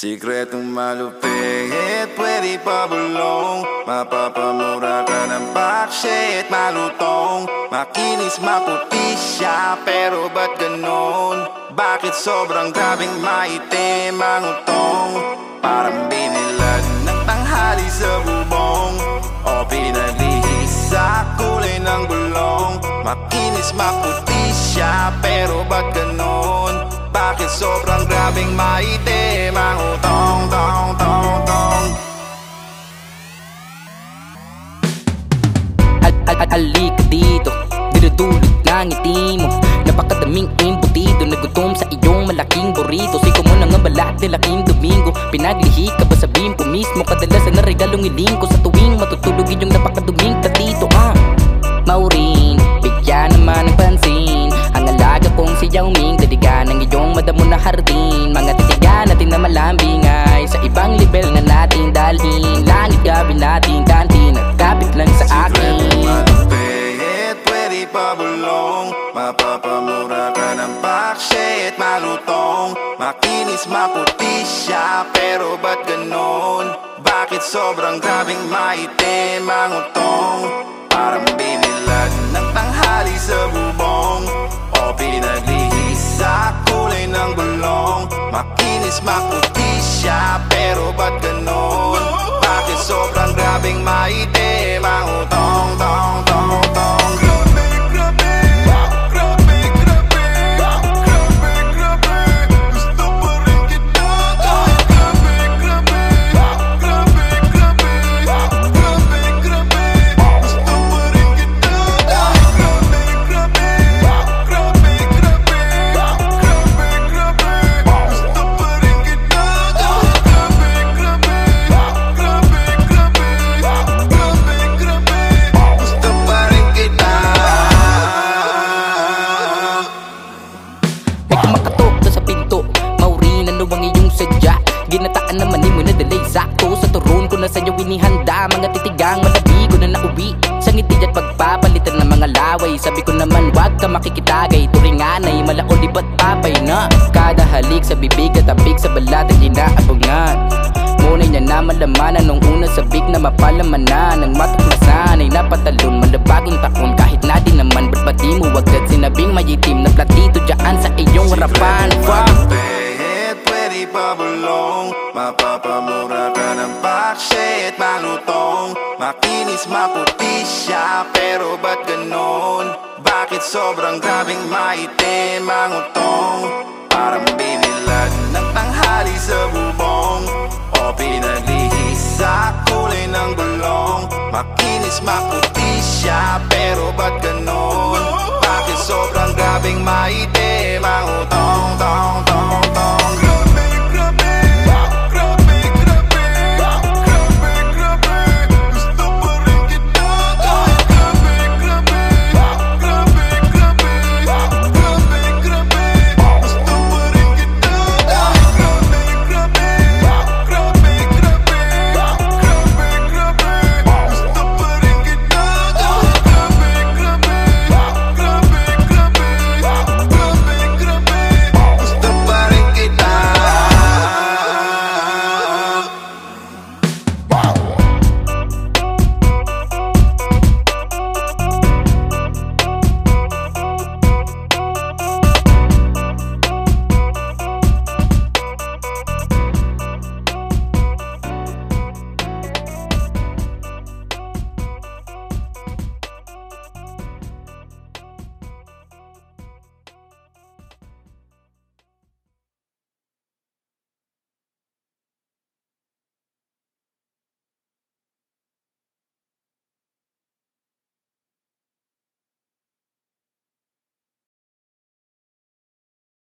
Sikretong malupit, pwede pa bulong Mapapamura ka ng bakshit, malutong Makinis, maputi siya, pero ba't ganon? Bakit sobrang grabing maitim ang utong? Parang binilad ng tanghali sa bubong O pinaglihis sa kulay ng gulong Makinis, maputi siya, pero ba't ganon? Bakit sobrang grabing maitim ang utong, tong, tong, tong. Al al al alika dito. Dinudulot ng ngiti mo. Napakadaming embutido Nagutom sa iyong malaking burrito. Siko mo na nga balat ni laking domingo. Pinaglihi ka ba sabihin po mismo? Kadalasan na regalong iling ko Sa tuwing matutulog iyong Makinis, maputi siya, pero ba't ganon? Bakit sobrang grabing maitim ang utong? Parang binilad ng tanghali sa bubong O pinaglihis sa kulay ng gulong Makinis, maputi siya, inihanda Mga titigang malabi ko na nauwi. Sa ngiti at pagpapalitan ng mga laway Sabi ko naman wag ka makikitagay. Turinganay, malaoli ba't papay na? Kada halik sa bibig at tabig sa balat ang inaabangan. Ngunay niya na malamanan nung una sabik na mapalamanan. Ang matuklasan ay napatalon malabagong taon. Kahit na di naman ba't ba di mo agad sinabing may itim na platito Diyan sa iyong harapan? Fuck! Malupit, pwede pa bulong Mapapamura ka ng bakshit, malutong Makinis, maputi siya, pero ba't ganon? Bakit sobrang grabing maitim ang utong? Parang binilad ng tanghali sa bubong O pinaglihis sa kulay ng gulong Makinis, maputi siya, pero ba't ganon? Bakit sobrang grabing maitim